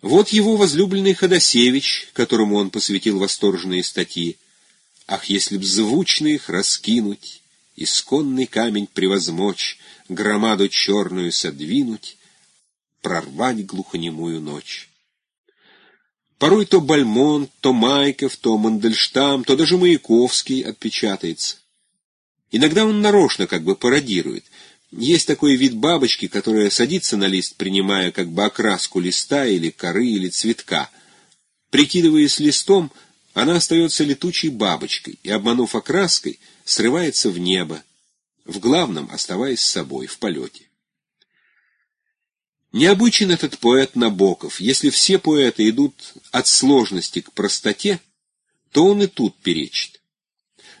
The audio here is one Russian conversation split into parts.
Вот его возлюбленный Ходосевич, которому он посвятил восторженные статьи. Ах, если б звучно их раскинуть, исконный камень превозмочь, громаду черную содвинуть, прорвать глухонемую ночь. Порой то Бальмонт, то Майков, то Мандельштам, то даже Маяковский отпечатается. Иногда он нарочно как бы пародирует — есть такой вид бабочки, которая садится на лист, принимая как бы окраску листа или коры или цветка. Прикидываясь листом, она остается летучей бабочкой и, обманув окраской, срывается в небо, в главном оставаясь собой в полете. Необычен этот поэт Набоков. Если все поэты идут от сложности к простоте, то он и тут перечит.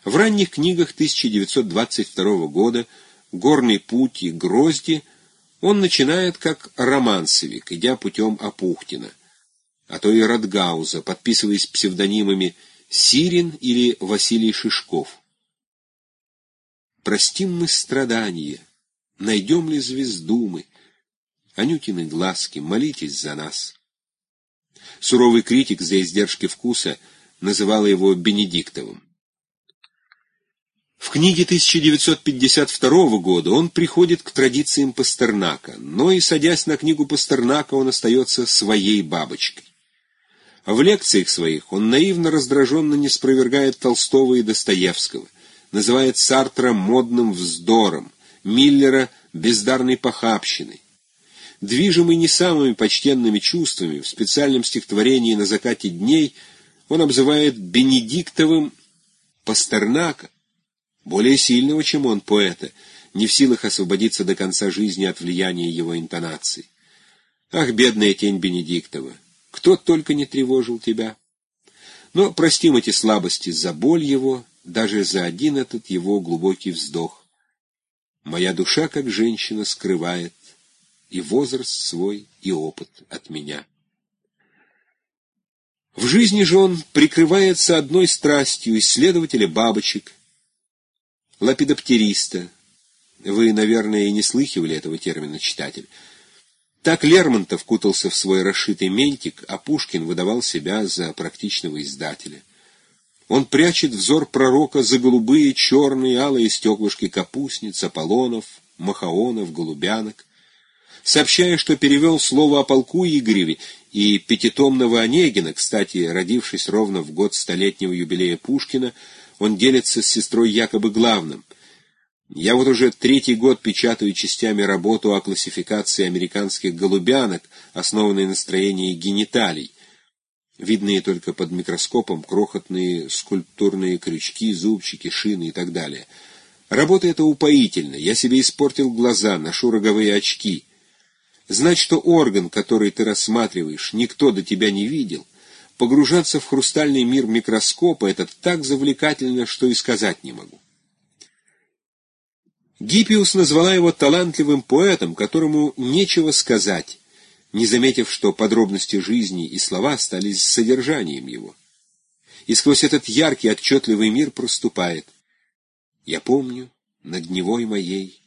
В ранних книгах 1922 года горный путь и грозди, он начинает как романсовик, идя путем Апухтина, а то и Радгауза, подписываясь псевдонимами Сирин или Василий Шишков. Простим мы страдания, найдем ли звезду мы, Анютины глазки, молитесь за нас. Суровый критик за издержки вкуса называл его Бенедиктовым. В книге 1952 года он приходит к традициям Пастернака, но и, садясь на книгу Пастернака, он остается своей бабочкой. В лекциях своих он наивно раздраженно не спровергает Толстого и Достоевского, называет Сартра модным вздором, Миллера бездарной похабщиной. Движимый не самыми почтенными чувствами, в специальном стихотворении «На закате дней» он обзывает Бенедиктовым Пастернака, более сильного, чем он, поэта, не в силах освободиться до конца жизни от влияния его интонаций. Ах, бедная тень Бенедиктова, кто только не тревожил тебя. Но простим эти слабости за боль его, даже за один этот его глубокий вздох. Моя душа, как женщина, скрывает и возраст свой, и опыт от меня. В жизни же он прикрывается одной страстью исследователя бабочек, лапидоптериста. Вы, наверное, и не слыхивали этого термина, читатель. Так Лермонтов кутался в свой расшитый ментик, а Пушкин выдавал себя за практичного издателя. Он прячет взор пророка за голубые, черные, алые стеклышки капустниц, Аполлонов, Махаонов, Голубянок. Сообщая, что перевел слово о полку Игореве и пятитомного Онегина, кстати, родившись ровно в год столетнего юбилея Пушкина, он делится с сестрой якобы главным. Я вот уже третий год печатаю частями работу о классификации американских голубянок, основанной на строении гениталий. Видные только под микроскопом крохотные скульптурные крючки, зубчики, шины и так далее. Работа эта упоительна. Я себе испортил глаза, ношу роговые очки. Знать, что орган, который ты рассматриваешь, никто до тебя не видел — Погружаться в хрустальный мир микроскопа — это так завлекательно, что и сказать не могу. Гиппиус назвала его талантливым поэтом, которому нечего сказать, не заметив, что подробности жизни и слова стали содержанием его. И сквозь этот яркий, отчетливый мир проступает. Я помню, над Невой моей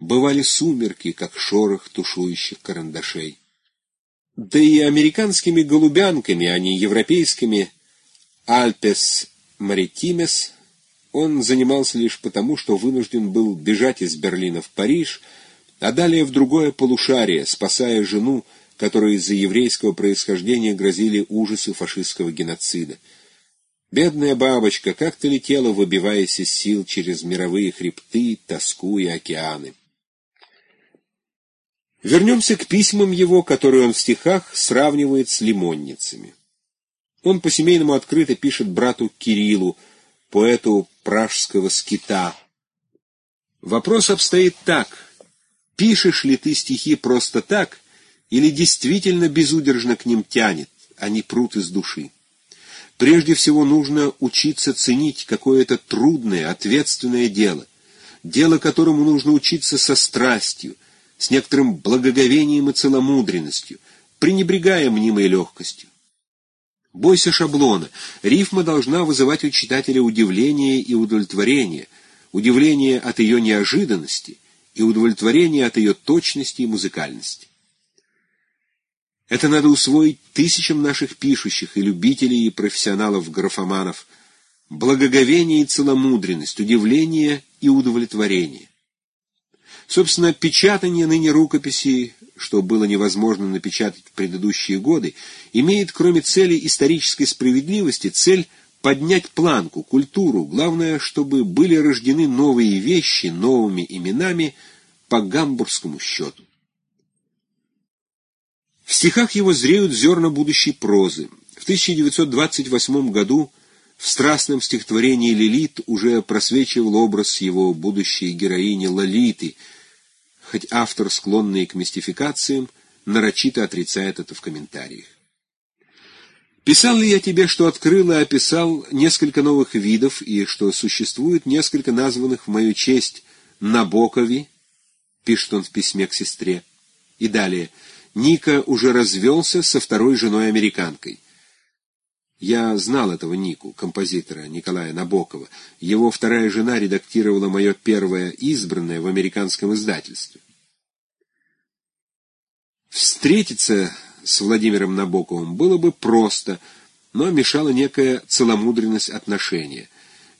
бывали сумерки, как шорох тушующих карандашей. Да и американскими голубянками, а не европейскими «Альпес Маритимес» он занимался лишь потому, что вынужден был бежать из Берлина в Париж, а далее в другое полушарие, спасая жену, которой из-за еврейского происхождения грозили ужасы фашистского геноцида. Бедная бабочка как-то летела, выбиваясь из сил через мировые хребты, тоску и океаны. Вернемся к письмам его, которые он в стихах сравнивает с лимонницами. Он по-семейному открыто пишет брату Кириллу, поэту пражского скита. Вопрос обстоит так. Пишешь ли ты стихи просто так, или действительно безудержно к ним тянет, а не прут из души? Прежде всего нужно учиться ценить какое-то трудное, ответственное дело, дело которому нужно учиться со страстью, с некоторым благоговением и целомудренностью, пренебрегая мнимой легкостью. Бойся шаблона. Рифма должна вызывать у читателя удивление и удовлетворение, удивление от ее неожиданности и удовлетворение от ее точности и музыкальности. Это надо усвоить тысячам наших пишущих и любителей, и профессионалов-графоманов. Благоговение и целомудренность, удивление и удовлетворение. Собственно, печатание ныне рукописей, что было невозможно напечатать в предыдущие годы, имеет, кроме цели исторической справедливости, цель поднять планку, культуру, главное, чтобы были рождены новые вещи новыми именами по гамбургскому счету. В стихах его зреют зерна будущей прозы. В 1928 году в страстном стихотворении «Лилит» уже просвечивал образ его будущей героини Лолиты, хоть автор, склонный к мистификациям, нарочито отрицает это в комментариях. Писал ли я тебе, что открыл и описал несколько новых видов, и что существует несколько названных в мою честь Набокови, пишет он в письме к сестре, и далее – Ника уже развелся со второй женой-американкой. Я знал этого Нику, композитора Николая Набокова. Его вторая жена редактировала мое первое избранное в американском издательстве. Встретиться с Владимиром Набоковым было бы просто, но мешала некая целомудренность отношения.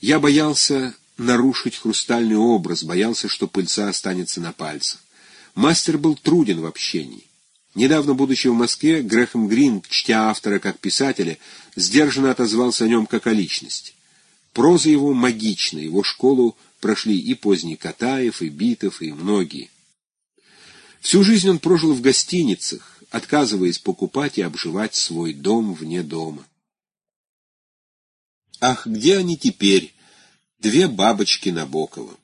Я боялся нарушить хрустальный образ, боялся, что пыльца останется на пальцах. Мастер был труден в общении. Недавно, будучи в Москве, Грэхэм Грин, чтя автора как писателя, сдержанно отозвался о нем как о личности. Проза его магична, его школу прошли и поздний Катаев, и Битов, и многие. Всю жизнь он прожил в гостиницах, отказываясь покупать и обживать свой дом вне дома. Ах, где они теперь, две бабочки Набокова?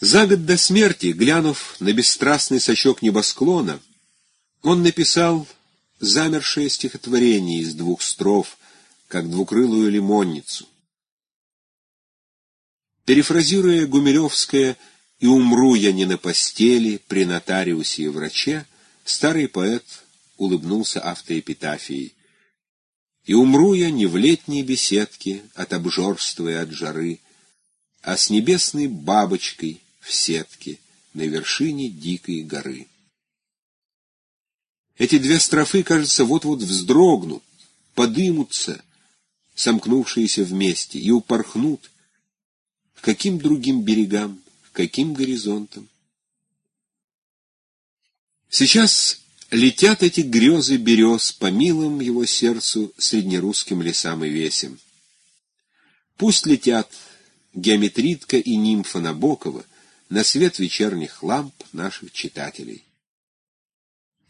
За год до смерти, глянув на бесстрастный сачок небосклона, он написал замершее стихотворение из двух строф, как двукрылую лимонницу. Перефразируя Гумилевское «И умру я не на постели, при нотариусе и враче», старый поэт улыбнулся автоэпитафией. «И умру я не в летней беседке от обжорства и от жары, а с небесной бабочкой, в сетке на вершине дикой горы. Эти две строфы, кажется, вот-вот вздрогнут, подымутся, сомкнувшиеся вместе, и упорхнут к каким другим берегам, к каким горизонтам. Сейчас летят эти грезы берез по милым его сердцу среднерусским лесам и весям. Пусть летят геометритка и нимфа Набокова, на свет вечерних ламп наших читателей.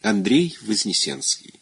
Андрей Вознесенский